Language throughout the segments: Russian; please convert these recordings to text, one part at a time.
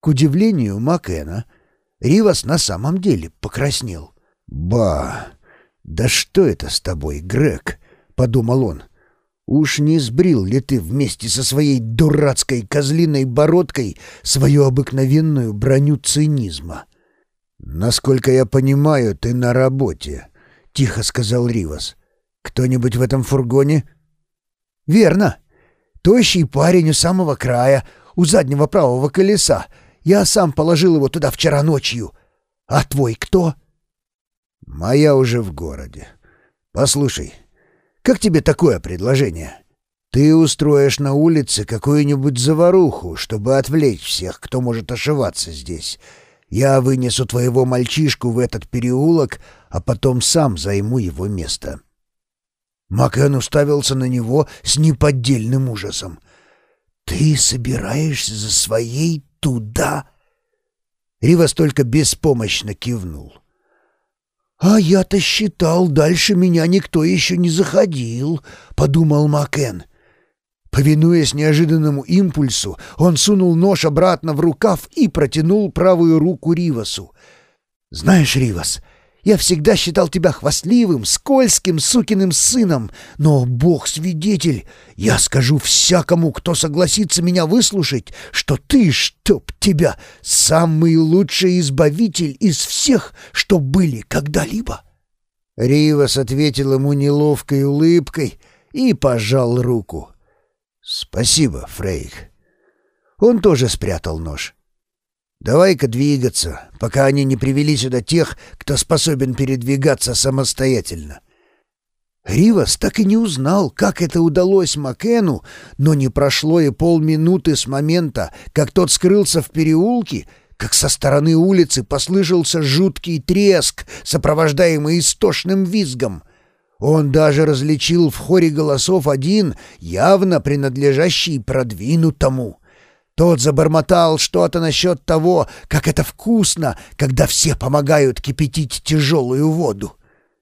К удивлению Макэна, Ривас на самом деле покраснел. «Ба! Да что это с тобой, Грег?» — подумал он. «Уж не сбрил ли ты вместе со своей дурацкой козлиной бородкой свою обыкновенную броню цинизма?» «Насколько я понимаю, ты на работе», — тихо сказал Ривас. «Кто-нибудь в этом фургоне?» «Верно. Тощий парень у самого края, у заднего правого колеса. Я сам положил его туда вчера ночью. А твой кто?» «Моя уже в городе. Послушай, как тебе такое предложение? Ты устроишь на улице какую-нибудь заваруху, чтобы отвлечь всех, кто может ошиваться здесь. Я вынесу твоего мальчишку в этот переулок, а потом сам займу его место». Макен уставился на него с неподдельным ужасом. «Ты собираешься за своей туда?» Ривас только беспомощно кивнул. «А я-то считал, дальше меня никто еще не заходил», — подумал Макен. Повинуясь неожиданному импульсу, он сунул нож обратно в рукав и протянул правую руку Ривасу. «Знаешь, Ривас, я всегда считал тебя хвастливым, скользким сукиным сыном, но, бог свидетель, я скажу всякому, кто согласится меня выслушать, что ты, чтоб тебя, самый лучший избавитель из всех, что были когда-либо». Ривас ответил ему неловкой улыбкой и пожал руку. «Спасибо, Фрейк». Он тоже спрятал нож. Давай-ка двигаться, пока они не привели сюда тех, кто способен передвигаться самостоятельно. Ривас так и не узнал, как это удалось Макену, но не прошло и полминуты с момента, как тот скрылся в переулке, как со стороны улицы послышался жуткий треск, сопровождаемый истошным визгом. Он даже различил в хоре голосов один, явно принадлежащий продвинутому. Тот забормотал что-то насчет того, как это вкусно, когда все помогают кипятить тяжелую воду.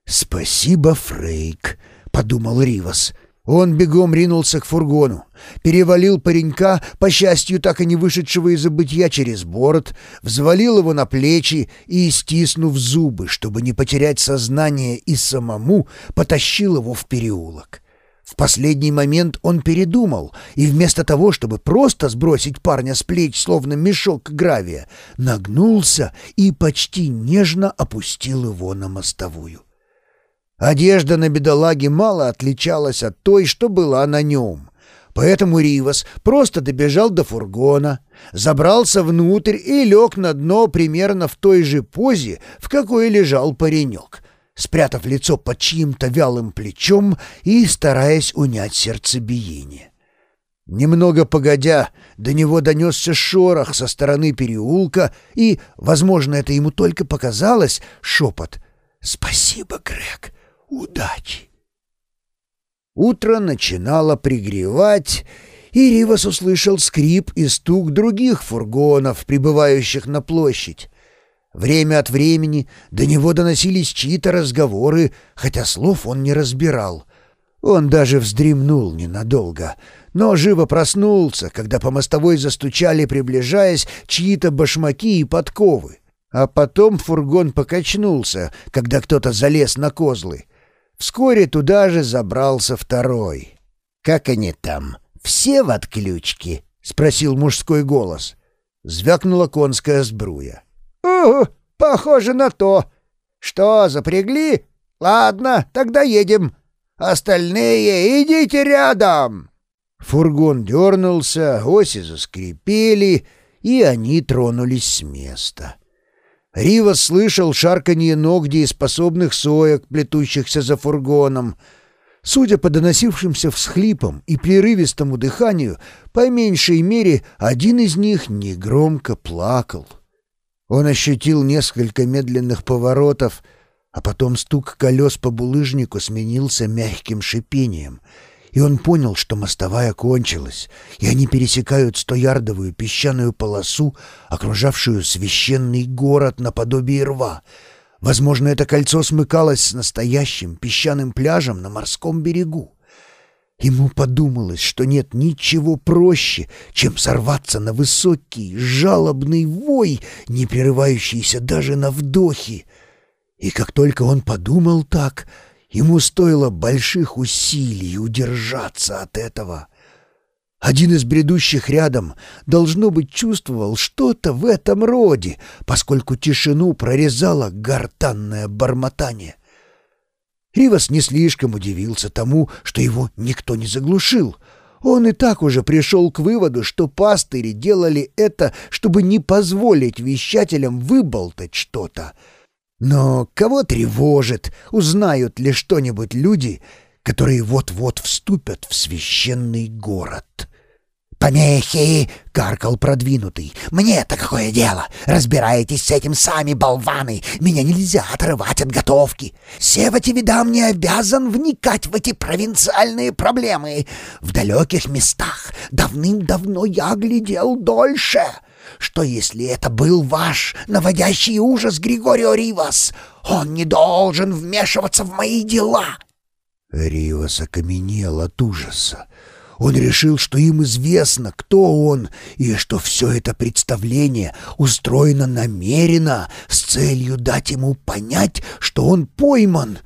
«Спасибо, Фрейк», — подумал Ривас. Он бегом ринулся к фургону, перевалил паренька, по счастью, так и не вышедшего из забытья через борт, взвалил его на плечи и, стиснув зубы, чтобы не потерять сознание и самому, потащил его в переулок. В последний момент он передумал, и вместо того, чтобы просто сбросить парня с плеч, словно мешок гравия, нагнулся и почти нежно опустил его на мостовую. Одежда на бедолаге мало отличалась от той, что была на нем. Поэтому Ривас просто добежал до фургона, забрался внутрь и лег на дно примерно в той же позе, в какой лежал паренек — спрятав лицо под чьим-то вялым плечом и стараясь унять сердцебиение. Немного погодя, до него донесся шорох со стороны переулка и, возможно, это ему только показалось, шепот «Спасибо, Грег, удачи!» Утро начинало пригревать, и Ривас услышал скрип и стук других фургонов, прибывающих на площадь. Время от времени до него доносились чьи-то разговоры, хотя слов он не разбирал. Он даже вздремнул ненадолго, но живо проснулся, когда по мостовой застучали, приближаясь, чьи-то башмаки и подковы. А потом фургон покачнулся, когда кто-то залез на козлы. Вскоре туда же забрался второй. «Как они там? Все в отключке?» — спросил мужской голос. Звякнула конская сбруя. «Угу, похоже на то. Что, запрягли? Ладно, тогда едем. Остальные идите рядом!» Фургон дернулся, оси заскрипели, и они тронулись с места. Рива слышал шарканье ног дееспособных соек, плетущихся за фургоном. Судя по доносившимся всхлипам и прерывистому дыханию, по меньшей мере один из них негромко плакал. Он ощутил несколько медленных поворотов, а потом стук колес по булыжнику сменился мягким шипением, и он понял, что мостовая кончилась, и они пересекают стоярдовую песчаную полосу, окружавшую священный город наподобие рва. Возможно, это кольцо смыкалось с настоящим песчаным пляжем на морском берегу. Ему подумалось, что нет ничего проще, чем сорваться на высокий, жалобный вой, не прерывающийся даже на вдохе. И как только он подумал так, ему стоило больших усилий удержаться от этого. Один из бредущих рядом, должно быть, чувствовал что-то в этом роде, поскольку тишину прорезало гортанное бормотание. Ривас не слишком удивился тому, что его никто не заглушил. Он и так уже пришел к выводу, что пастыри делали это, чтобы не позволить вещателям выболтать что-то. Но кого тревожит, узнают ли что-нибудь люди, которые вот-вот вступят в священный город?» «Помехи!» — каркал продвинутый. «Мне-то какое дело? Разбирайтесь с этим сами, болваны! Меня нельзя отрывать от готовки! Севати видам не обязан вникать в эти провинциальные проблемы! В далеких местах давным-давно я глядел дольше!» Что если это был ваш наводящий ужас Григорио Ривас? Он не должен вмешиваться в мои дела!» Ривас окаменел от ужаса. Он решил, что им известно, кто он, и что все это представление устроено намеренно с целью дать ему понять, что он пойман.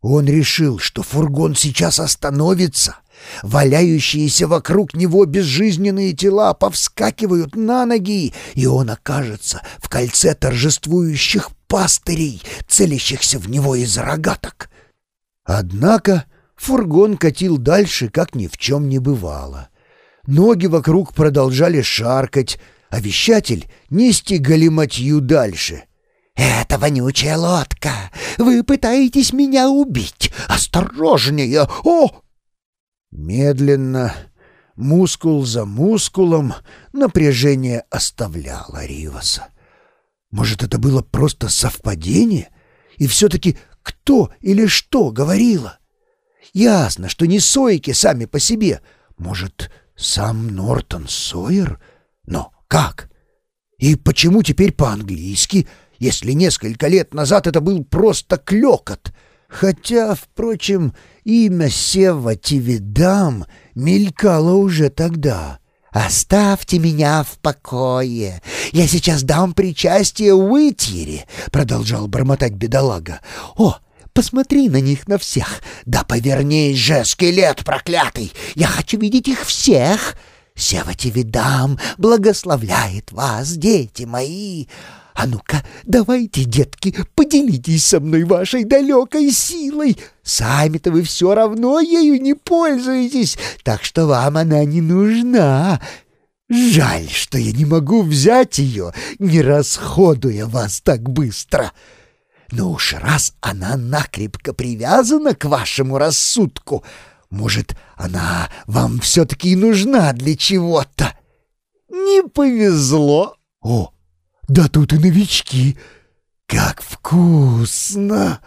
Он решил, что фургон сейчас остановится. Валяющиеся вокруг него безжизненные тела повскакивают на ноги, и он окажется в кольце торжествующих пастырей, целящихся в него из рогаток. Однако Фургон катил дальше, как ни в чем не бывало. Ноги вокруг продолжали шаркать, а вещатель нести галиматью дальше. «Это вонючая лодка! Вы пытаетесь меня убить! Осторожнее! О!» Медленно, мускул за мускулом, напряжение оставляло Риваса. Может, это было просто совпадение? И все-таки кто или что говорило? Ясно, что не Сойки сами по себе. Может, сам Нортон Сойер? Но как? И почему теперь по-английски, если несколько лет назад это был просто клёкот? Хотя, впрочем, имя Сева Тивидам мелькало уже тогда. «Оставьте меня в покое. Я сейчас дам причастие Уитьере», — продолжал бормотать бедолага. «О, Посмотри на них на всех. Да повернись же, скелет проклятый. Я хочу видеть их всех. Севати видам, благословляет вас, дети мои. А ну-ка, давайте, детки, поделитесь со мной вашей далекой силой. Сами-то вы все равно ею не пользуетесь, так что вам она не нужна. Жаль, что я не могу взять ее, не расходуя вас так быстро». Но уж раз она накрепко привязана к вашему рассудку, может, она вам все-таки нужна для чего-то? Не повезло. О, да тут и новички. Как вкусно!